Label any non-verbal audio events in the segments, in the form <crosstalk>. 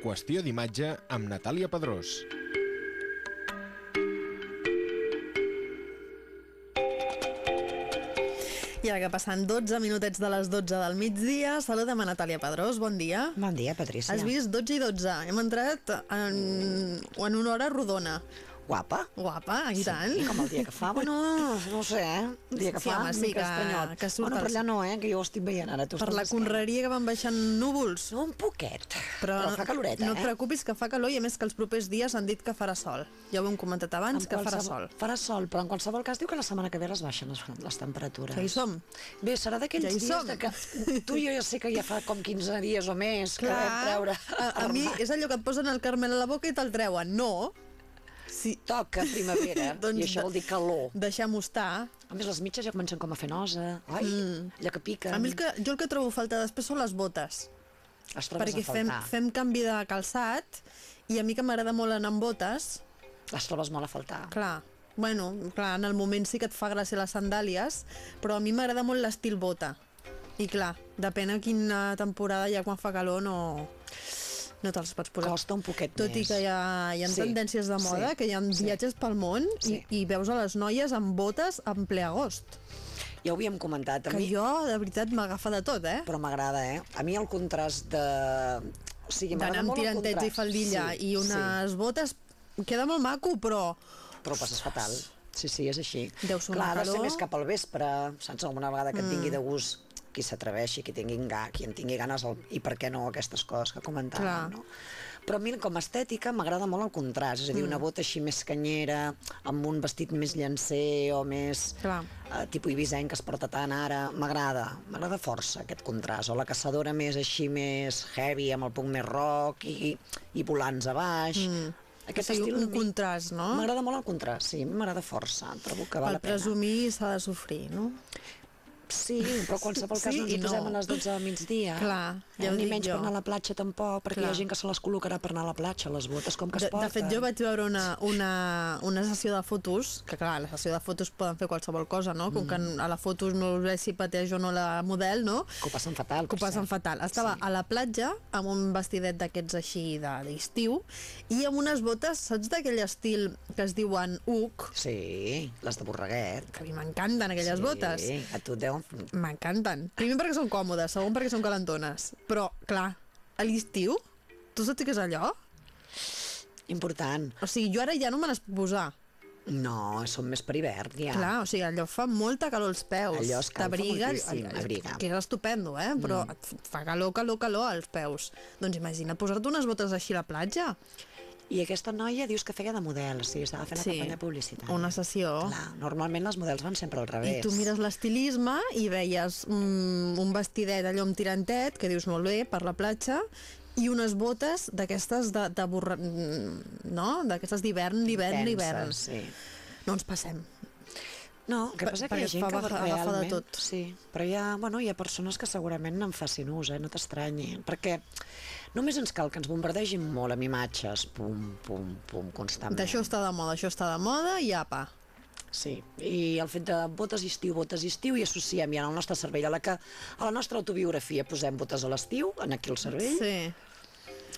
Qüestió d'imatge amb Natàlia Pedrós. I ara que passen 12 minutets de les 12 del migdia, saludem a Natàlia Pedrós, bon dia. Bon dia, Patrícia. Has vist 12 i 12, hem entrat en, en una hora rodona. Guapa. Guapa, i tant. I com el dia que fa, bueno, no ho sé, eh? El dia que Sí, fa, home, sí, que- estranyot. que surt bueno, per allà no, eh? Que jo ho estic veient ara. Tu Per la conreria que van baixant núvols. No, un poquet. Però, Però fa caloreta, no et eh? preocupis que fa calor i a més que els propers dies han dit que farà sol. Ja ho hem comentat abans, En que farà sol. Farà sol, però en qualsevol cas diu que la setmana que ve les baixen les, les temperatures. Que hi som. Bé, serà d'aquells Ja dies som. de que tu i jo ja sé que ja fa com 15 dies o més que vam Clar, treure... a, a mi és allò que et posen el carmel a la boca i te'l treuen. No. Sí. Toca primavera, <laughs> Doncs i això de- vol dir calor. Deixem-ho estar. A més, les mitges ja comencen com a fer nosa. Ai, mm. allò que piquen. A mi el que, jo el que trobo a faltar després són les botes. Les trobes perquè fem, fem canvi de calçat i a mi que m'agrada molt anar amb botes, Les trobes molt a faltar. clar, bueno, clar, en el moment sí que et fa gràcia les sandàlies, però a mi m'agrada molt l'estil bota. I clar, depèn a quina temporada ja quan fa calor no, no te'ls pots posar. Costa un poquet Tot i més. que hi ha, hi ha Sí, tendències de moda, sí, que hi ha sí. viatges pel món Sí. i, i veus a les noies amb botes en ple agost. Ja ho havíem comentat. A Que mi, jo, de veritat, m'agafa de tot, eh? Però m'agrada, eh? A mi el contrast de... O sigui, m'agrada molt el tirantets i contrast. faldilla sí, i unes botes queda molt maco, però Sí, però passes fatal. Sí, sí, és així. Deu ser Clar, una ha de ser calor. més cap al vespre, saps? Alguna vegada que et vingui de gust qui s'atreveixi, qui tingui, qui en tingui ganes el, i per què no aquestes coses que comentàvem, Clar. no? Però a mi com a estètica m'agrada molt el contrast, és a dir, una bota així més canyera, amb un vestit més llancer o més Clar. eh, tipus ibisenc que es porta tant ara, m'agrada, m'agrada força aquest contrast, o la caçadora més així més heavy, amb el punt més rock i, i volants a baix. Mm. o sigui, un contrast, no? M'agrada molt el contrast, sí, m'agrada força, trobo que val Per la pena. presumir s'ha de sofrir, no? Sí, però qualsevol cas Sí no ens hi no. posem a les 12 del migdia. Clar, ja eh? Ni menys jo. per anar a la platja tampoc, perquè Clar. hi ha gent que se les col·locarà per anar a la platja, les botes, com que De, es porten. de fet, jo vaig veure una, una, una sessió de fotos, que clar, la sessió de fotos poden fer qualsevol cosa, no? Com que a la foto no sé si pateix o no la model, no? Que ho passen fatal. que ho passen cert. fatal. Estava Sí. a la platja amb un vestidet d'aquests així de- d'estiu i amb unes botes, saps d'aquell estil que es diuen UC? Sí, les de borreguet. Que a mi m'encanten aquelles sí, botes. a tu et deuen... M'encanten. Primer perquè són còmodes, segon perquè són calentones. Però, clar, a l'estiu, tu saps què és allò? Important. O sigui, jo ara ja no me les puc posar. No, són més per hivern, ja. Clar, o sigui, allò fa molta calor als peus. Allò escalfa T'abriga, moltíssim, allò- abriga. Que és estupendo, eh? Però Mm. et fa calor, calor, calor als peus. Doncs imagina't posar-te unes botes així a la platja. I aquesta noia dius que feia de model, o sigui, estava fent Sí, una campanya publicitària. una sessió. Clar, normalment les models van sempre al revés. I tu mires l'estilisme i veies mm, un vestidet allò amb tirantet, que dius molt bé, per la platja, i unes botes d'aquestes de, de borra... no? D'aquestes d'hivern, d'hivern, d'hivern. Sí. No ens passem. No, que passa que hi ha gent que agafa de realment... tot. Sí, però hi ha, bueno, hi ha persones que segurament en facin ús, eh? no t'estranyi, perquè només ens cal que ens bombardegin molt amb imatges, pum, pum, pum, constantment. D'això està de moda, això està de moda i apa. Sí, i el fet de botes estiu, botes estiu, i associem ja el nostre cervell a la que a la nostra autobiografia posem botes a l'estiu, en aquí el cervell, Sí.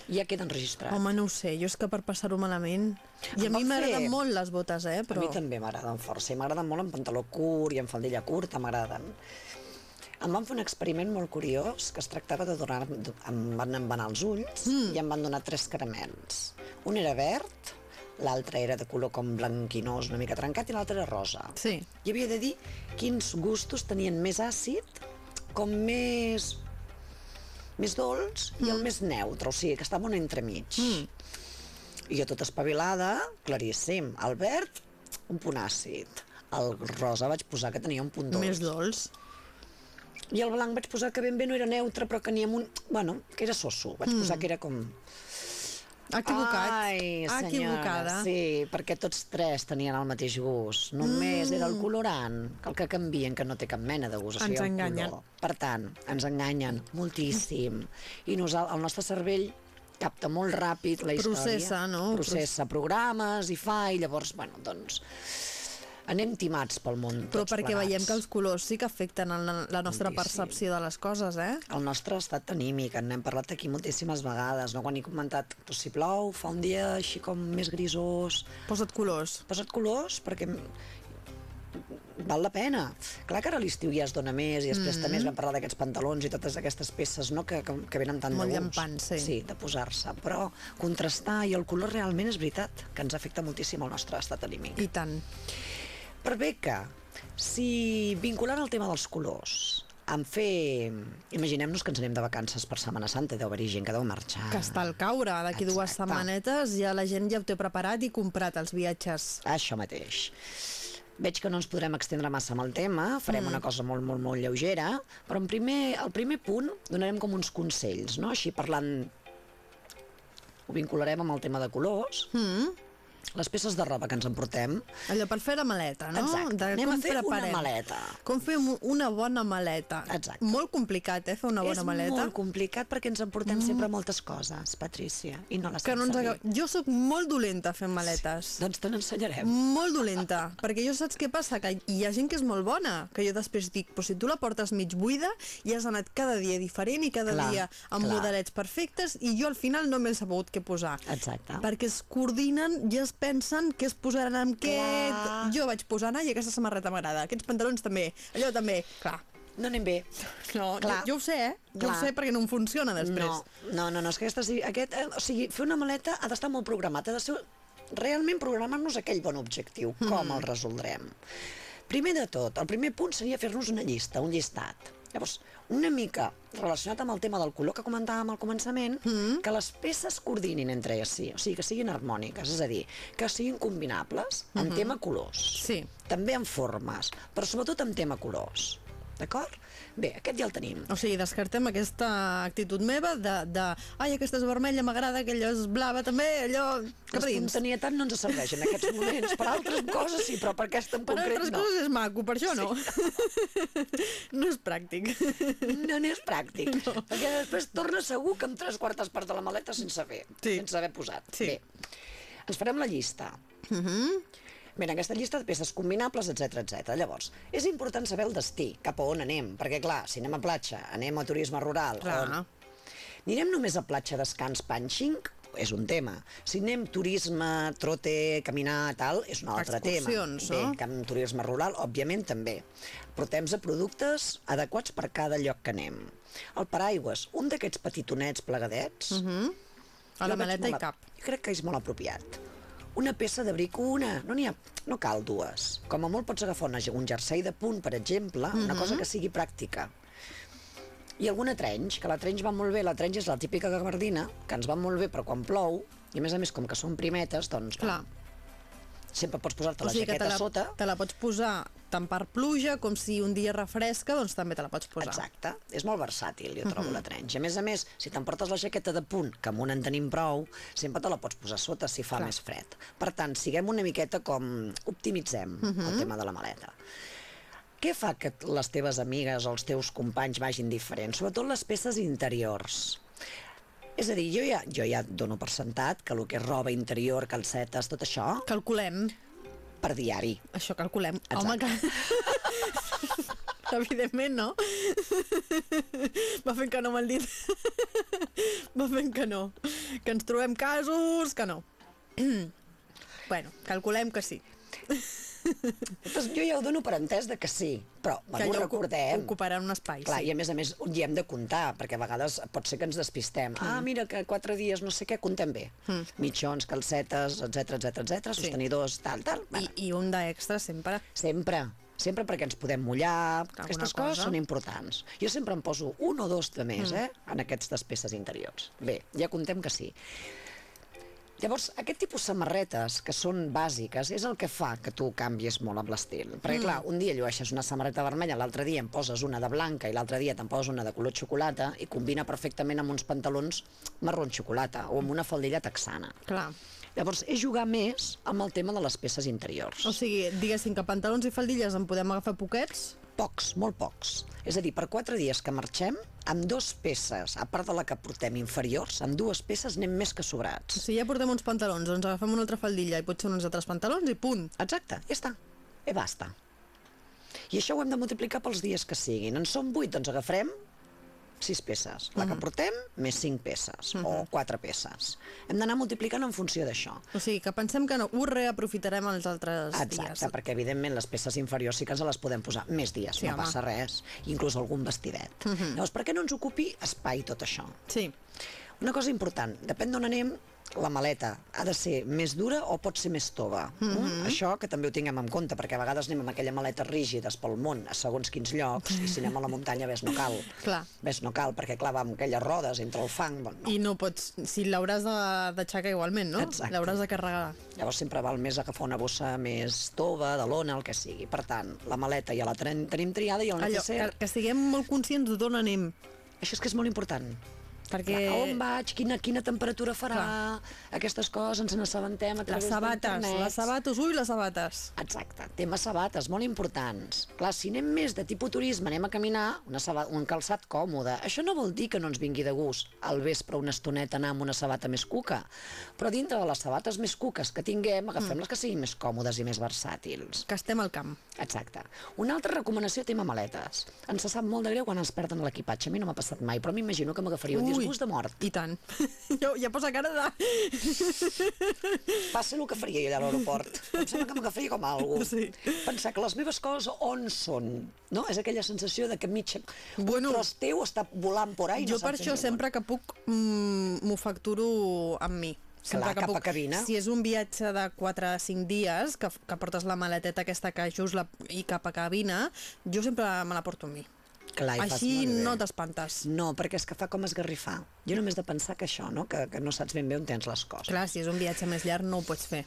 i ja queden registrats. Home, no ho sé, jo és que per passar-ho malament... I a mi m'agraden fer- molt les botes, eh? Però... Però... A mi també m'agraden força, i m'agraden molt en pantaló curt i en faldilla curta, m'agraden. Em van fer un experiment molt curiós que es tractava de donar... Em van envanar els ulls mm. i em van donar tres caramels. Un era verd, l'altre era de color com blanquinós, una mica trencat, i l'altre era rosa. Sí. I havia de dir quins gustos tenien més àcid, com més més dolç i el més neutre, o sigui, que estava un entremig. Mm. I jo tota espavilada, claríssim. El verd, un punt àcid. El rosa vaig posar que tenia un punt dolç. Més dolç. I el blanc vaig posar que ben bé no era neutre, però que n'hi un... Bueno, que era soso. Vaig mm. posar que era com... Equivocat. Ai, senyora, equivocada. Sí, perquè tots tres tenien el mateix gust. Només mm. era el colorant, que el que canvien, que no té cap mena de gust. o sigui, Ens enganyen. Color. Per tant, ens enganyen moltíssim. I nosaltres, el nostre cervell capta molt ràpid la història. Processa, no? Processa programes i fa, i llavors, bueno, doncs... anem timats pel món Però perquè plegats. veiem que els colors sí que afecten en la, la nostra Moltíssim. percepció de les coses, eh? el nostre estat anímic, en hem parlat aquí moltíssimes vegades, no? quan he comentat doncs, si plou, fa un dia així com més grisós, Posa't colors. posa't colors perquè val la pena. Clar que ara l'estiu ja es dona més i es presta més, vam parlar d'aquests pantalons i totes aquestes peces no? que, que, que venen tant Molt de gust. sí. Sí, de posar-se, però contrastar i el color realment és veritat, que ens afecta moltíssim el nostre estat anímic. I tant. Per bé que, si vinculant el tema dels colors, en fer... Imaginem-nos que ens anem de vacances per Setmana Santa, deu haver-hi gent que deu marxar. Que està al caure. D'aquí dues setmanetes ja la gent ja ho té preparat i comprat els viatges. Això mateix. Veig que no ens podrem extendre massa amb el tema, farem mm. una cosa molt, molt, molt lleugera, però en primer, al primer punt donarem com uns consells, no? Així parlant... Ho vincularem amb el tema de colors. Mm. Les peces de roba que ens emportem, Allò per fer la maleta, no? Exacte. De Anem a fer una preparem. maleta. Com fer un- una bona maleta. Exacte. Molt complicat, eh, fer una bona és maleta. molt complicat perquè ens emportem mm. sempre moltes coses, Patrícia, i no les que no ens servir. Jo sóc molt dolenta fent maletes. Doncs te n'ensenyarem. Molt dolenta, perquè jo saps què passa? Que hi ha gent que és molt bona, que jo després dic, però si tu la portes mig buida i has anat cada dia diferent i cada Clar, dia amb clar. modelets perfectes i jo al final no m'he sabut què posar. Exacte. Perquè es coordinen i es pensen què es posaran amb què... Jo vaig posar, ai, aquesta samarreta m'agrada, aquests pantalons també, allò també. Clar, No anem bé. no, jo, Clar. jo ho sé, eh? Jo Clar. ho sé perquè no em funciona després. No, no, no, no és que aquesta, aquest, eh, o sigui, fer una maleta ha d'estar molt programat, ha de ser realment programar-nos aquell bon objectiu. Mm. Com el resoldrem? Primer de tot, el primer punt seria fer-nos una llista, un llistat. Llavors, una mica relacionat amb el tema del color que comentàvem al començament, mm. que les peces coordinin entre elles si, o sigui, que siguin harmòniques, és a dir, que siguin combinables en tema colors. Sí. També en formes, però sobretot en tema colors. D'acord? Bé, aquest ja el tenim. O sigui, descartem aquesta actitud meva de, de ai, aquesta és vermella, m'agrada, aquella és blava també, allò... Cap a dins. L'espontanietat no ens serveix en aquests moments. Per altres coses sí, però per aquesta en Per concret altres no. coses és maco, per això no. no és pràctic. No n'és pràctic. No. Perquè després torna segur que amb tres quartes parts de la maleta sense fer, Sí. sense haver posat. Sí. Bé, ens farem la llista. Uh Mhm. -huh. Bé, en aquesta llista de peces combinables, etc etc. Llavors, és important saber el destí, cap a on anem, perquè clar, si anem a platja, anem a turisme rural, Clar. on... Anirem només a platja, descans, punching? És un tema. Si anem turisme, trote, caminar, tal, és un altre tema. Excursions, Bé, no? amb turisme rural, òbviament, també. Portem a productes adequats per cada lloc que anem. El paraigües, un d'aquests petitonets plegadets, mm -hmm. A la maleta hi cap. Jo crec que és molt apropiat. Una peça d'abric, una, no n'hi ha, no cal dues. Com a molt pots agafar una, un jersei de punt, per exemple, una cosa que sigui pràctica. I alguna trench, que la trench va molt bé, la trench és la típica gabardina, que ens va molt bé, però quan plou, i a més a més, com que són primetes, doncs Clar. va, sempre pots posar-te O la sigui que jaqueta te la, sota. te la pots posar tant per pluja com si un dia refresca, doncs també te la pots posar. Exacte, és molt versàtil, jo trobo la trench. A més a més, si t'emportes la jaqueta de punt, que amb una en tenim prou, sempre te la pots posar sota si fa Clar. més fred. Per tant, siguem una miqueta com... optimitzem el tema de la maleta. Què fa que les teves amigues o els teus companys vagin diferents? Sobretot les peces interiors. És a dir, jo ja, jo ja dono per sentat que el que és roba interior, calcetes, tot això, Calculem, per diari. això calculem. Exacte. Home, <laughs> que... Evidentment, no? <laughs> Va fent que no m'han dit. <laughs> Va fent que no. Que ens trobem casos que no. <clears throat> bueno, calculem que sí. Doncs jo ja ho dono per entès de que sí, però que bueno, allò ocu- recordem. ocuparà un espai, Clar, sí. i a més a més hi hem de comptar, perquè a vegades pot ser que ens despistem. Ah, mira, que quatre dies no sé què, comptem bé. Mm. Mitjons, calcetes, etc etc etc, sostenidors, tal, tal. I, Bueno, I un d'extra sempre. sempre, sempre perquè ens podem mullar, Alguna aquestes cosa. coses són importants. Jo sempre em poso un o dos de més, eh, en aquestes peces interiors. Bé, ja comptem que sí. Llavors, aquest tipus de samarretes, que són bàsiques, és el que fa que tu canvies molt amb l'estil. Perquè, clar, un dia llueixes una samarreta vermella, l'altre dia em poses una de blanca i l'altre dia te'n poses una de color xocolata i combina perfectament amb uns pantalons marró xocolata o amb una faldilla texana. Clar. Llavors, és jugar més amb el tema de les peces interiors. O sigui, diguéssim que pantalons i faldilles en podem agafar poquets, Pocs, molt pocs. És a dir, per quatre dies que marxem, amb dues peces, a part de la que portem inferiors, amb dues peces anem més que sobrats. si ja portem uns pantalons, doncs agafem una altra faldilla i potser uns altres pantalons i punt. Exacte, ja està. i basta. I això ho hem de multiplicar pels dies que siguin. En són 8, doncs agafarem 6 peces. La que portem, més 5 peces, o 4 peces. Hem d'anar multiplicant en funció d'això. O sigui, que pensem que no, ho reaprofitarem els altres Exacte, dies. perquè evidentment les peces inferiors sí que ens les podem posar més dies, Sí, no home. passa res, inclús algun vestidet. Llavors, per què no ens ocupi espai tot això? Sí, Una cosa important, depèn d'on anem, la maleta ha de ser més dura o pot ser més tova. Mm Això que també ho tinguem en compte, perquè a vegades anem amb aquella maleta rígides pel món, a segons quins llocs, i si anem a la muntanya ves no cal. Clar. Ves no cal, perquè clar, va amb aquelles rodes entre el fang, bueno, no. i no pots... Si l'hauràs de- d'aixecar igualment, no? Exacte. L'hauràs de carregar. Llavors sempre val més agafar una bossa més tova, de lona, el que sigui. Per tant, la maleta ja la tenim, triada i el Allò, necesser... que, que siguem molt conscients d'on anem. Això és que és molt important. Perquè Clar, on vaig, quina, quina temperatura farà, aquestes coses, ens n'assabentem a les través sabates, d'internet. les sabates, ui, les sabates. Exacte, tema sabates, molt importants. Clar, si anem més de tipus turisme, anem a caminar, una saba, un calçat còmode. Això no vol dir que no ens vingui de gust al vespre una estoneta anar amb una sabata més cuca, però dintre de les sabates més cuques que tinguem, agafem les que siguin més còmodes i més versàtils. Que estem al camp. Exacte. Una altra recomanació, tema maletes. Ens sap molt de greu quan ens perden l'equipatge. A mi no m'ha passat mai, però m'imagino que m'agafaria un Ui. disgust de mort. I tant. <laughs> ja, ja posa cara de... Passa el que faria jo allà a l'aeroport. Em sembla que m'agafaria com algú. Sí. Pensar que les meves coses on són, no? És aquella sensació de que mig Bueno, un tros teu està volant por ahí. jo no per això sempre que puc mm, m'ho facturo amb mi. Sempre Clar, que cap a puc. cabina. Si és un viatge de 4 a 5 dies, que, que portes la maleteta aquesta que just la, i cap a cabina, jo sempre me la porto amb mi. Clar, Així no t'espantes. No, perquè és que fa com esgarrifar. Jo només de pensar que això, no? que, que no saps ben bé on tens les coses. Clar, si és un viatge més llarg no ho pots fer.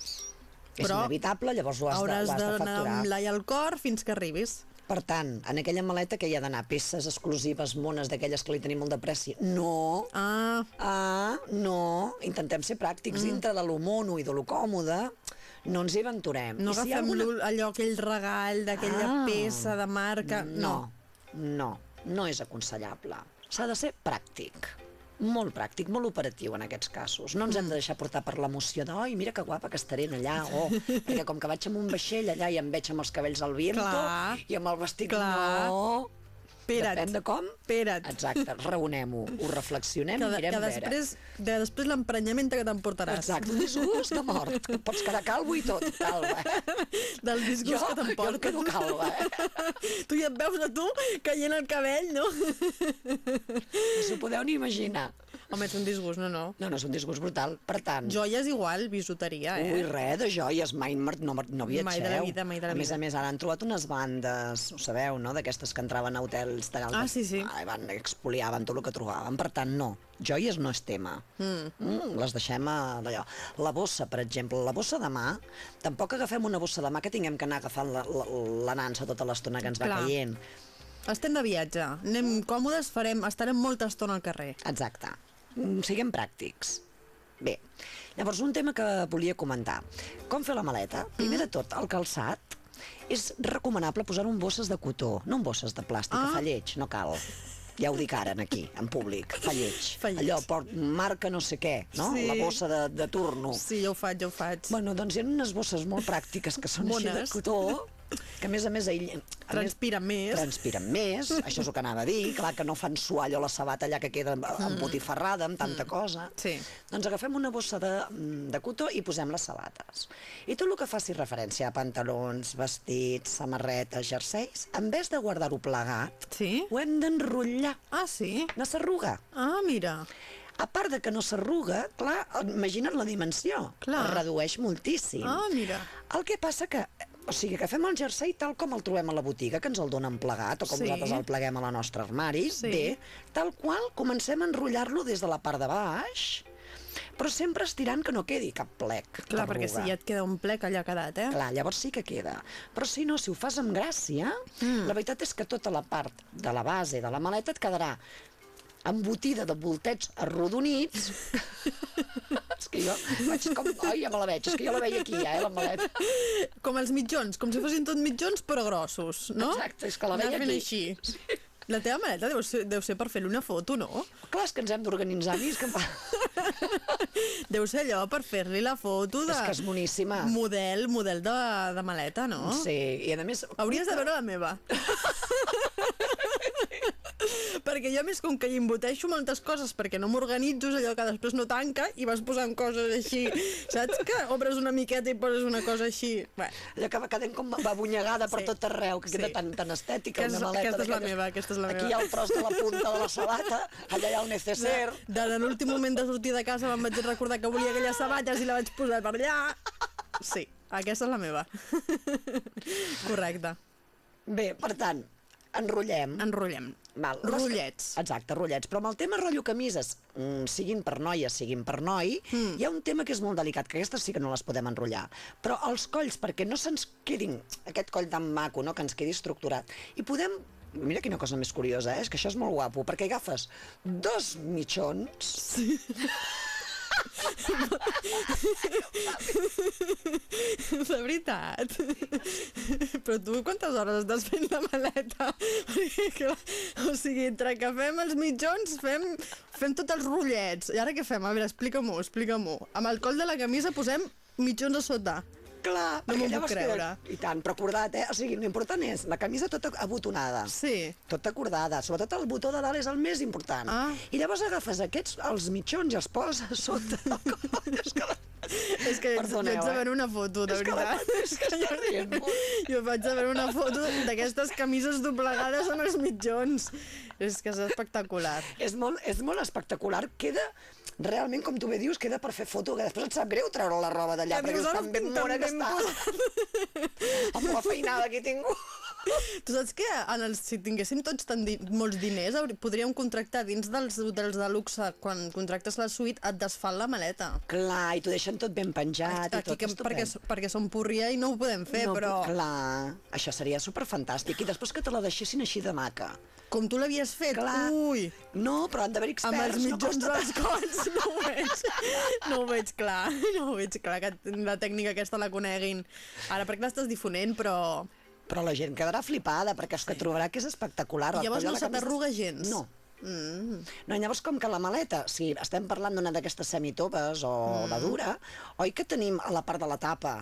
és però inevitable, llavors ho has, de, ho has de d'anar facturar. amb l'ai al cor fins que arribis. Per tant, en aquella maleta que hi ha d'anar peces exclusives, mones, d'aquelles que li tenim molt de pressi. No, Ah, Ah, no, intentem ser pràctics mm. dintre de lo mono i de lo còmode, no ens hi aventurem. no I si agafem alguna- allò, aquell regal d'aquella Ah. peça de marca... No, no, no és aconsellable. S'ha de ser pràctic. Molt pràctic, molt operatiu en aquests casos. No ens hem de deixar portar per l'emoció de «Ai, mira que guapa que estaré allà», o perquè com que vaig amb un vaixell allà i em veig amb els cabells al viento Clar. i amb el vestit Clar. no... Espera't. Depèn de com. Espera't. Exacte, raonem-ho, ho reflexionem Que, i mirem que després, de, després l'emprenyament que t'emportaràs. Exacte, un disgust de mort. que Pots quedar calvo i tot, calva. Del disgust Jo, que jo em t'emportes. quedo calva, eh? Tu ja et veus a tu caient el cabell, no? No s'ho podeu ni imaginar. Home, és un disgust, no, no. No, no, és un disgust brutal. Per tant, Joies igual, bisuteria, eh? Ui, res de joies, mai no, no viatgeu. Mai de la vida, mai de la a més vida. a més, ara han trobat unes bandes, ho sabeu, no?, d'aquestes que entraven a hotels de Ah, sí, sí. Ai, van, expoliaven tot el que trobaven. Per tant, no, joies no és tema. Mm. Mm, les deixem a d'allò. La bossa, per exemple, la bossa de mà, tampoc agafem una bossa de mà que tinguem que anar agafant la, la, la nansa tota l'estona que ens va Clar. caient. Estem de viatge, anem còmodes, farem, estarem molta estona al carrer. Exacte. Mm, Siguem pràctics. Bé, llavors un tema que volia comentar. Com fer la maleta? Primer de tot, el calçat és recomanable posar-ho en bosses de cotó, no en bosses de plàstic, ah. Fa lleig, no cal. Ja ho dic ara, aquí, en públic, fa <laughs> lleig. Fa lleig. Allò, port, marca no sé què, no? Sí. La bossa de, de turno. Sí, jo ho faig, jo ho faig. Bueno, doncs hi ha unes bosses molt pràctiques que són així de Bones. cotó, que a més a més... Aïll... a més, més. Transpiren més, això és el que anava a dir. Clar que no fan suar allò la sabata allà que queda embotifarrada amb tanta cosa. Sí. Doncs agafem una bossa de, mm, de cotó i posem les sabates. I tot el que faci referència a pantalons, vestits, samarretes, jerseis, en vez de guardar-ho plegat, Sí? ho hem d'enrotllar. Ah, sí? No s'arruga. Ah, mira. A part de que no s'arruga, clar, imagina't la dimensió. Clar. Es redueix moltíssim. Ah, mira. El que passa que, o sigui, agafem el jersei tal com el trobem a la botiga, que ens el donen plegat, o com Sí. nosaltres el pleguem a la nostra armari, Sí. bé, tal qual comencem a enrotllar-lo des de la part de baix, però sempre estirant que no quedi cap plec. Clar, perquè si ja et queda un plec allà quedat, eh? Clar, llavors sí que queda. Però si no, si ho fas amb gràcia, mm. la veritat és que tota la part de la base de la maleta et quedarà embotida de voltets arrodonits. <laughs> és que jo vaig com... Ai, ja me la veig, és que jo la veia aquí, ja, eh, la maleta. Com els mitjons, com si fossin tot mitjons però grossos, no? Exacte, és que la veia aquí. així. La teva maleta deu ser, deu ser per fer-li una foto, no? Clar, és que ens hem d'organitzar. És que. <laughs> Deu ser allò per fer-li la foto de... És que és moníssima. Model, model de, de maleta, no? Sí, i a més... Hauries de veure la meva. <laughs> perquè jo, més, com que hi emboteixo moltes coses perquè no m'organitzo, és allò que després no tanca i vas posant coses així, saps? Que obres una miqueta i poses una cosa així. Bé, Allò que va quedant com babunyegada per Sí. tot arreu, que queda Sí. tan, tan estètica, Aquesta- una maleta. aquesta és la meva, aquesta és la Aquí meva. hi ha el tros de la punta de la sabata, allà hi ha el neceser. de, de l'últim moment de sortir de casa me'n vaig recordar que volia aquelles sabates i la vaig posar per allà. Sí, aquesta és la meva. <laughs> Correcte. Bé, per tant, enrotllem. Enrotllem. Val. Rotllets. Exacte, rotllets. Però amb el tema rotllo camises, mm, siguin per noies, siguin per noi, mm. hi ha un tema que és molt delicat, que aquestes sí que no les podem enrotllar. Però els colls, perquè no se'ns quedin aquest coll tan maco, no?, que ens quedi estructurat. I podem Mira quina cosa més curiosa, eh? és que això és molt guapo, perquè agafes dos mitjons... Sí. <laughs> De veritat. Però tu quantes hores estàs fent la maleta? <laughs> O sigui, entre que fem els mitjons, fem, fem tots els rotllets. I ara què fem? A veure, explica-m'ho, explica-m'ho. Amb el coll de la camisa posem mitjons a sota. Clar, No m'ho puc creure. queda- I tant, però acordat, eh? O sigui, l'important és la camisa tota abotonada. Sí. Tota acordada, sobretot el botó de dalt és el més important. Ah. I llavors agafes aquests, els mitjons i els poses sota del coll. <laughs> és que... És que Perdoneu, a eh? veure una foto, de És que veritat. Patricia està rient molt. Jo vaig a veure una foto d'aquestes camises doblegades en els mitjons. És que és espectacular. És molt, és molt espectacular. Queda, realment, com tu bé dius, queda per fer foto, que després et sap greu treure la roba d'allà, Que perquè "Ara tan ben mona que està. <laughs> Amb la feinada que he tingut. Tu saps que en els, si tinguéssim tots tan di molts diners podríem contractar dins dels hotels de luxe quan contractes la suite et desfan la maleta. Clar, i t'ho deixen tot ben penjat i Aquí, tot que, perquè, estupend. perquè som purria i no ho podem fer, no, però Clar, això seria superfantàstic. I després que te la deixessin així de maca. com tu l'havies fet, Clar. ui, No, però han d'haver experts. amb els mitjons no dels colls, no ho veig, no ho veig clar, <laughs> no ho veig clar, que la tècnica aquesta la coneguin. Ara, perquè l'estàs difonent, però... Però la gent quedarà flipada, perquè és que trobarà que és espectacular. I llavors no la camisa- gens? No. Mm. No, llavors, com que la maleta, si estem parlant d'una d'aquestes semitopes o mm. de dura, oi que tenim a la part de la tapa,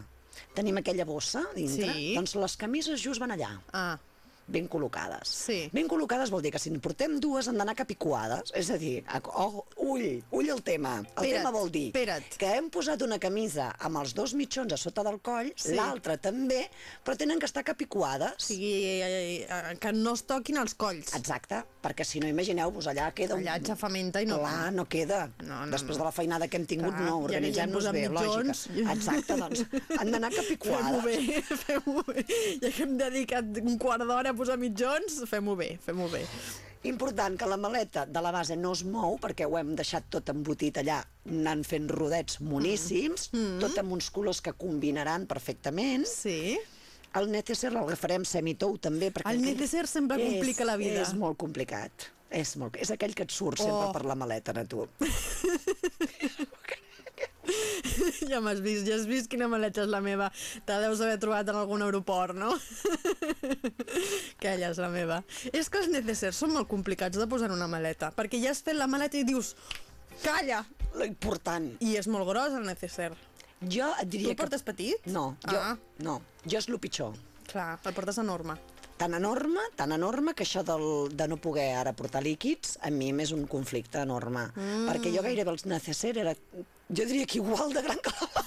tenim aquella bossa dintre? Sí. Doncs les camises just van allà, Ah, ben col·locades. Sí. Ben col·locades vol dir que si en portem dues han d'anar capicuades, és a dir, oh, ull, ull el tema. El Espera't, tema vol dir espera't. que hem posat una camisa amb els dos mitjons a sota del coll, Sí. l'altra també, però tenen que estar capicuades. o sigui, eh, eh, que no es toquin els colls. Exacte, perquè si no, imagineu-vos, allà queda... Allà xafamenta i no Clar, no queda. No, no, Després de la feinada que hem tingut, Clar, no, ja organitzem-nos posant bé, lògica. Exacte, doncs, han d'anar <laughs> Fem-ho capicuades. bé, fem-ho bé. Ja que hem dedicat un quart d'hora a posar mitjons, fem-ho bé, fem-ho bé. Important que la maleta de la base no es mou, perquè ho hem deixat tot embotit allà, anant fent rodets moníssims, mm. tot amb uns colors que combinaran perfectament. Sí? El neceser l'agafarem semitou també. Perquè El necessaire sempre és, complica la vida. És molt complicat. És, molt, és aquell que et surt sempre Oh. per la maleta, a tu. <laughs> <laughs> Ja m'has vist, ja has vist quina maleta és la meva. Te deus haver trobat en algun aeroport, no? <laughs> Aquella és la meva. És que els necessaires són molt complicats de posar en una maleta, perquè ja has fet la maleta i dius calla! L'important. I és molt gros el necessaire. Jo et Tu diria el portes petit? No, jo, Ah. no, jo és el pitjor. Clar, el portes enorme. Tan enorme, tan enorme, que això del, de no poder ara portar líquids, a mi m'és un conflicte enorme. Mm. Perquè jo gairebé els necessaris era, jo diria que igual de gran que la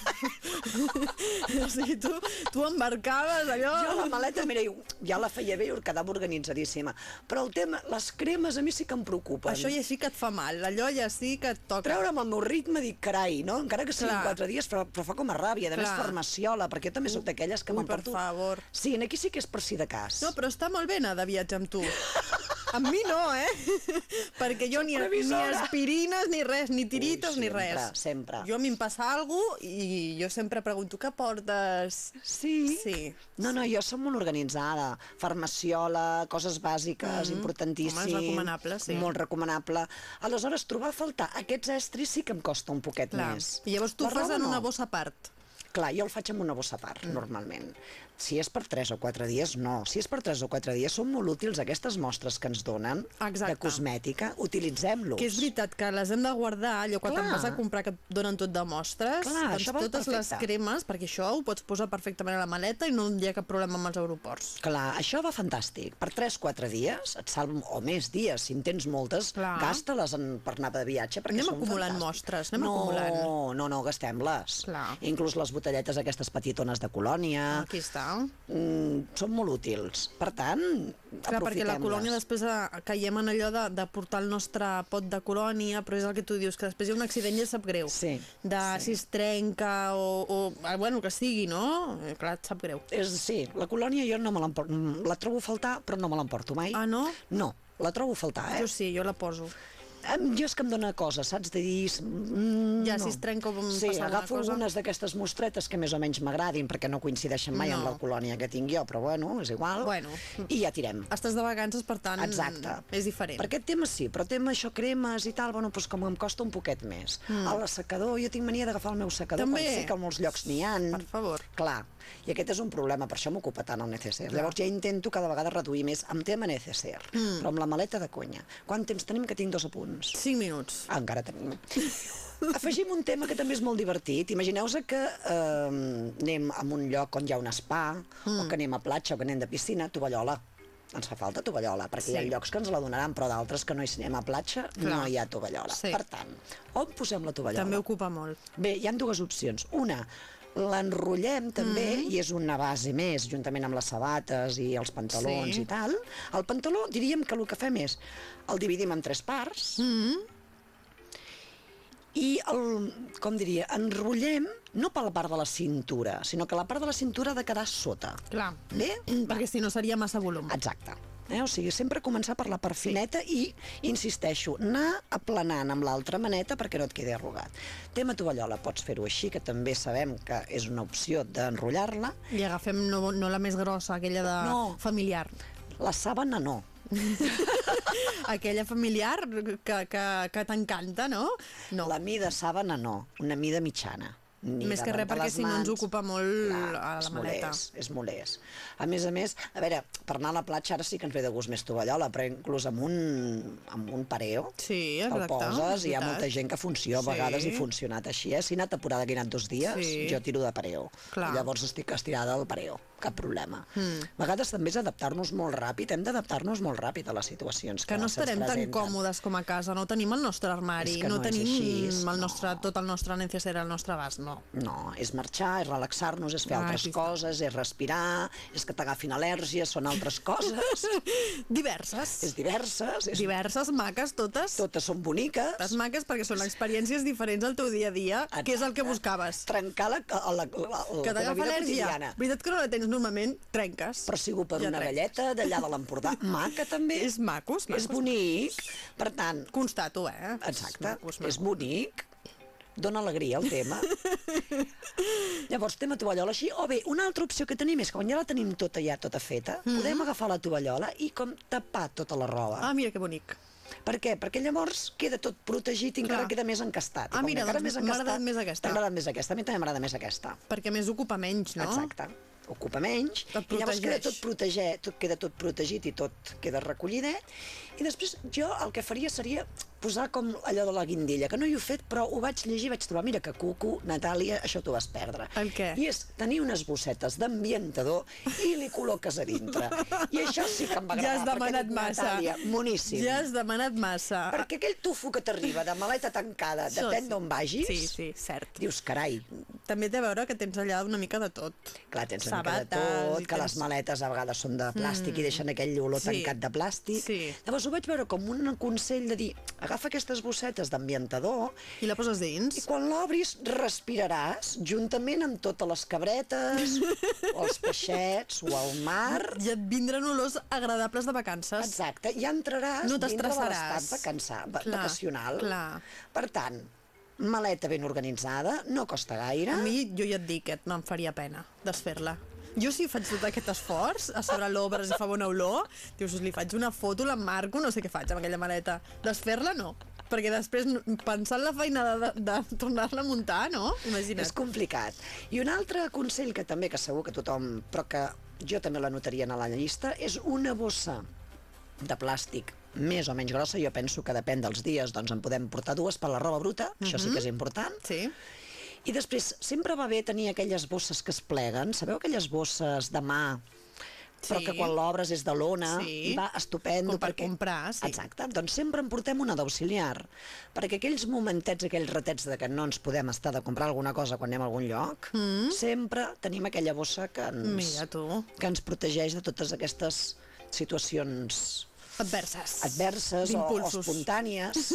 o <laughs> sigui, tu, tu embarcaves allò... Jo la maleta, mira, ja la feia bé i quedava organitzadíssima. Però el tema, les cremes a mi sí que em preocupen. Això ja sí que et fa mal, allò ja sí que et toca. Treure'm el meu ritme, dic, carai, no? Encara que siguin Clar. quatre dies, però, però fa com a ràbia. Més, Clar. farmaciola, perquè jo també soc d'aquelles que ui, per m'emporto... favor. Sí, en aquí sí que és per si de cas. No, però està molt bé anar de viatge amb tu. <laughs> Amb mi no, eh? <laughs> Perquè jo ni, ni aspirines, ni res, ni tiritos, Ui, ni sempre, res. sempre. Jo a mi em passa alguna cosa i jo sempre pregunto què portes? Sí? Sí. No, no, jo som molt organitzada. Farmaciola, coses bàsiques, importantíssim. Home, és recomanable, sí. Molt recomanable. Aleshores, trobar a faltar aquests estris sí que em costa un poquet Clar. més. I llavors tu La fas en una no. bossa a part. Clar, jo el faig amb una bossa a part, mm. normalment. Si és per 3 o 4 dies, no. Si és per 3 o 4 dies, són molt útils aquestes mostres que ens donen Exacte. de cosmètica, utilitzem-los. Que és veritat que les hem de guardar, allò quan te'n vas a comprar que et donen tot de mostres, Clar, doncs totes les perfecte. cremes, perquè això ho pots posar perfectament a la maleta i no hi ha cap problema amb els aeroports. Clar, això va fantàstic. Per 3-4 dies, et salven, o més dies, si en tens moltes, gasta-les en, per anar de viatge, perquè Anem són acumulant mostres, anem no, acumulant. No, no, gastem-les. Clar. Inclús les botelletes aquestes petitones de colònia, Aquí està. Mm, són molt útils. Per tant, Clar, perquè la colònia després eh, caiem en allò de, de portar el nostre pot de colònia, però és el que tu dius, que després hi ha un accident i et sap greu. Sí, De sí. si es trenca o, o ah, bueno, que sigui, no? Eh, Clar, et sap greu. És, sí, la colònia jo no me l'emporto. La trobo a faltar, però no me l'emporto mai. Ah, no? No, la trobo a faltar, eh? Jo sí, jo la poso. Jo és que em dona cosa, saps? De dir... Mm, Ja, no. si es trenca em Sí, agafo cosa. algunes d'aquestes mostretes que més o menys m'agradin, perquè no coincideixen mai No. amb la colònia que tinc jo, però bueno, és igual. Bueno. I ja tirem. Estàs de vacances, per tant, Exacte. és diferent. Per aquest tema sí, però tema això, cremes i tal, bueno, doncs com em costa un poquet més. Mm. A l'assecador, jo tinc mania d'agafar el meu secador També? quan sé que a molts llocs n'hi ha. Per favor. Clar, i aquest és un problema, per això m'ocupa tant el necessaire. Llavors ja intento cada vegada reduir més amb tema necessaire, mm. però amb la maleta de conya. Quant temps tenim? Que tinc dos apunts. 5 minuts. Ah, encara tenim. <laughs> Afegim un tema que també és molt divertit. Imagineu-vos que eh, anem a un lloc on hi ha un spa, mm. o que anem a platja, o que anem de piscina, tovallola. Ens fa falta tovallola, perquè sí. hi ha llocs que ens la donaran, però d'altres que no hi anem a platja Clar. no hi ha tovallola. Sí. Per tant, on posem la tovallola? També ocupa molt. Bé, hi han dues opcions. Una, l'enrotllem també, mm. i és una base més, juntament amb les sabates i els pantalons Sí. i tal. El pantaló, diríem que el que fem és el dividim en tres parts, Mm i el, com diria, enrotllem no per la part de la cintura, sinó que la part de la cintura ha de quedar sota. Clar. Bé? Perquè si no seria massa volum. Exacte. Eh? O sigui, sempre començar per la part fineta i, insisteixo, anar aplanant amb l'altra maneta perquè no et quedi arrugat. Tema tovallola, pots fer-ho així, que també sabem que és una opció d'enrotllar-la. I agafem no, no la més grossa, aquella de No. familiar. La sàbana no. <laughs> aquella familiar que, que, que t'encanta, no? No. La mida sàbana no, una mida mitjana. Ni Més que res perquè si no ens ocupa molt a la és maleta. molest, és molest. A més a més, a veure, per anar a la platja ara sí que ens ve de gust més tovallola, però inclús amb un, amb un pareo Sí, el exacte. poses i hi ha molta gent que funciona a vegades i ha funcionat així. Eh? Si he anat apurada que he anat dos dies, Sí. jo tiro de pareo. Clar. I llavors estic estirada al pareo, cap problema. Mm. A vegades també és adaptar-nos molt ràpid, hem d'adaptar-nos molt ràpid a les situacions que, Que no estarem tan còmodes com a casa, no tenim el nostre armari, no és tenim així, el no. nostre, tot el nostre necessari al nostre abast, no. No, és marxar, és relaxar-nos, és fer Ah, altres coses, és respirar, és que t'agafin al·lèrgies, són altres coses, <laughs> Diverses. és diverses, és, Diverses, maques, totes. totes són boniques. Totes maques perquè són experiències diferents al teu dia a dia, que és el que Exacte. buscaves. Trencar la, la, la, la, Que la vida al·lèrgia. quotidiana. Veritat que no la tens normalment, trenques. Però sigo per Ja una trenques. galleta d'allà de l'Empordà, <laughs> maca també. És maco, és maco. És bonic, per tant, Constato, eh? exacte, maco, és, és maco. bonic, dona alegria el tema. <laughs> Llavors, tema tovallola així, o bé, una altra opció que tenim és que quan ja la tenim tota ja tota feta, Mm. podem agafar la tovallola i com tapar tota la roba. Ah, mira que bonic. Per què? Perquè llavors queda tot protegit i encara Clar. queda més encastat. Ah, mira, doncs m'ha agradat més aquesta. T'ha agradat més aquesta. A mi també m'agrada més aquesta. Perquè més ocupa menys, no? Exacte. Ocupa menys i llavors queda tot, protege, tot, queda tot protegit i tot queda recollidet. I després jo el que faria seria posar com allò de la guindilla, que no hi he fet, però ho vaig llegir i vaig trobar, mira que cuco, Natàlia, això t'ho vas perdre. El què? I és tenir unes bossetes d'ambientador i li col·loques a dintre. I això sí que em va Ja agradar. has perquè demanat dic, massa. Natàlia, moníssim. Ja has demanat massa. Perquè aquell tufo que t'arriba de maleta tancada, Això depèn sí. d'on vagis, Sí, sí, cert. dius, carai, També té a veure que tens allà una mica de tot. clar, tens una mica de Sabates tot, que tens- les maletes a vegades són de plàstic mm. i deixen aquell olor Sí. tancat de plàstic. Sí. Llavors ho vaig veure com un consell de dir, agafa aquestes bossetes d'ambientador I la poses dins? i quan l'obris respiraràs juntament amb totes les cabretes, o <laughs> els peixets, o el mar... I et vindran olors agradables de vacances. Exacte, ja entraràs No dintre de l'estat vacançar, va, Clar, vacacional. clar. Per tant, maleta ben organitzada, no costa gaire. A mi, jo ja et dic que me'n faria pena desfer-la. Jo si faig tot aquest esforç, a sobre l'obres i fa bona olor, dius, li faig una foto, l'emmarco, no sé què faig amb aquella maleta. Desfer-la, no. perquè després pensar en la feina de, de, de tornar-la a muntar, no? Imagina't. És complicat. I un altre consell que també, que segur que tothom, però que jo també l'anotaria a la llista, és una bossa de plàstic més o menys grossa, jo penso que depèn dels dies, doncs en podem portar dues per la roba bruta, això sí que és important. Sí. I després, sempre va bé tenir aquelles bosses que es pleguen, sabeu aquelles bosses de mà, però Sí. que quan l'obres és de lona Sí. va estupendo. Com per comprar, sí. Exacte, doncs sempre en portem una d'auxiliar, perquè aquells momentets, aquells ratets de que no ens podem estar de comprar alguna cosa quan anem a algun lloc, mm. sempre tenim aquella bossa que ens, Mira tu. que ens protegeix de totes aquestes situacions Adverses. adverses o, o espontànies,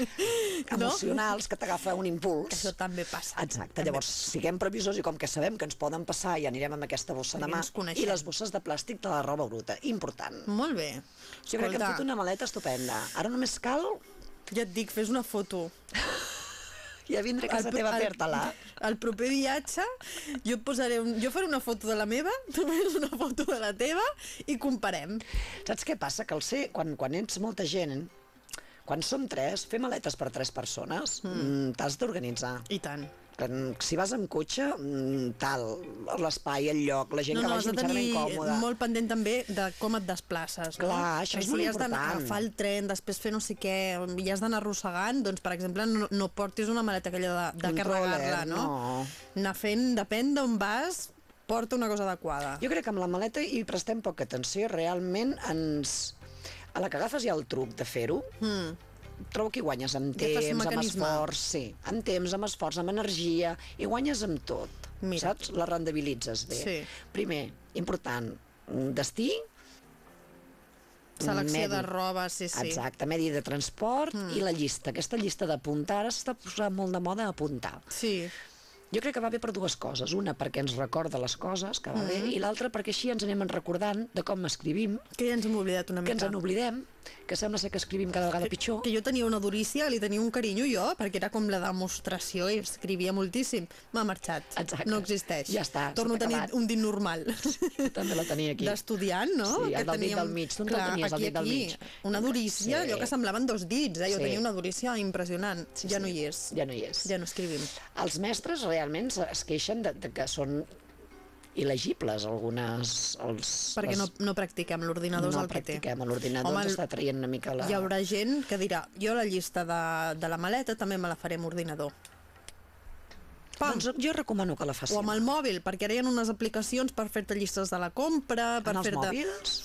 <laughs> emocionals, que t'agafa un impuls. Això també passa. Exacte, També. llavors siguem previsors i com que sabem que ens poden passar i anirem amb aquesta bossa de mà i les bosses de plàstic de la roba bruta, important. Molt bé. Jo crec que hem fet una maleta estupenda. Ara només cal... Ja et dic, fes una foto. <laughs> Ja vindré a casa pro- teva a fer-te-la. <laughs> el proper viatge jo et posaré un, jo faré una foto de la meva, <laughs> tu fes una foto de la teva i comparem. Saps què passa? Que el ser, quan, quan ets molta gent, quan som tres, fer maletes per tres persones, mm. t'has d'organitzar. I tant. Que, Si vas amb cotxe, mm, tal, l'espai, el lloc, la gent No, que no, vagi tenir incòmoda. molt pendent també de com et desplaces. Clar, no? això és molt si has d'anar- important. agafar el tren, després fer no sé què, i has d'anar arrossegant, doncs, per exemple, no, no portis una maleta aquella de, de carregar-la, roller, no? no. Anar fent, depèn d'on vas, porta una cosa adequada. Jo crec que amb la maleta hi prestem poca atenció, realment ens... A la que agafes ja el truc de fer-ho, Mm. Trobo que hi guanyes amb Ja temps, amb esforç, sí, amb temps, amb esforç, amb energia, i guanyes amb tot, Mira. saps? La rendibilitzes bé. Sí. Primer, important, destí, Selecció medi. de roba, sí, sí. Exacte, medi de transport mm. i la llista. Aquesta llista d'apuntar, ara s'està posant molt de moda apuntar. Sí, Jo crec que va bé per dues coses. Una, perquè ens recorda les coses, que va bé, Mm-hmm. i l'altra, perquè així ens anem recordant de com escrivim, que ja ens hem oblidat una que mica. ens en oblidem, que sembla ser que escrivim cada vegada pitjor. Que jo tenia una durícia, li tenia un carinyo jo, perquè era com la demostració i escrivia moltíssim. M'ha marxat. Exacte. No existeix. Ja està, Torno a tenir acabat. un dit normal. Jo també la tenia aquí. D'estudiant, no? Sí, el del dit del mig. Tu no el tenies, el aquí, dit del aquí. mig. Una durícia, Sí. allò que semblaven dos dits, eh? Jo Sí. tenia una durícia impressionant. Sí, ja sí. no hi és. Ja no hi és. Ja no escrivim. Els mestres realment es- es queixen de, de que són il·legibles algunes... Els, Perquè no, no practiquem, l'ordinador és no el que té. practiquem, l'ordinador ens està traient una mica la... Hi haurà gent que dirà, jo la llista de, de la maleta també me la faré amb ordinador. Pam! Doncs jo recomano que la faci. O amb el mòbil, perquè ara hi ha unes aplicacions per fer-te llistes de la compra, per en els fer-te... mòbils...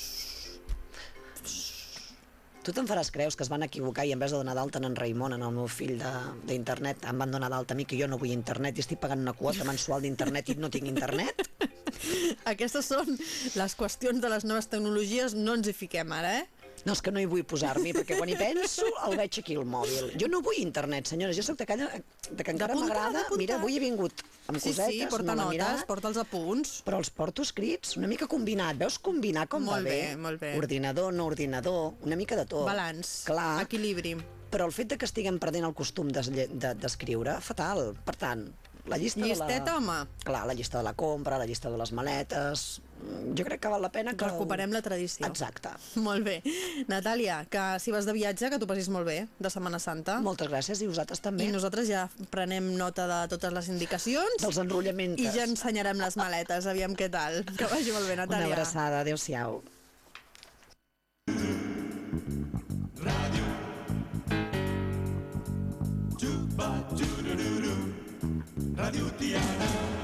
Tu te'n faràs creus que es van equivocar i en vez de donar d'alta en Raimon, en el meu fill de- d'internet, em van donar d'alta a mi que jo no vull internet i estic pagant una quota mensual d'internet i no tinc internet? <laughs> Aquestes són les qüestions de les noves tecnologies, no ens hi fiquem ara, eh? No, és que no hi vull posar-m'hi, perquè quan hi penso el veig aquí al mòbil. Jo no vull internet, senyores, jo sóc d'aquella de que encara m'agrada. Mira, avui he vingut amb Sí, cosetes, sí, porta l'he notes, porta els apunts. però els porto escrits, una mica combinat. Veus combinar com Molt va bé? bé, molt bé. Ordinador, no ordinador, una mica de tot. Balanç, Clar. equilibri. Però el fet de que estiguem perdent el costum d'escriure, fatal. Per tant, la llista Llisteta, de la... home. Clar, la llista de la compra, la llista de les maletes... mm, Jo crec que val la pena que... Recuperem la tradició. Exacte. <laughs> Molt bé. Natàlia, que si vas de viatge, que t'ho passis molt bé, de Setmana Santa. Moltes gràcies, i vosaltres també. I nosaltres ja prenem nota de totes les indicacions. Dels enrotllaments. I ja ensenyarem les maletes, aviam què tal. Que vagi molt bé, Una Natàlia. abraçada, adéu-siau. Rádio Tiara.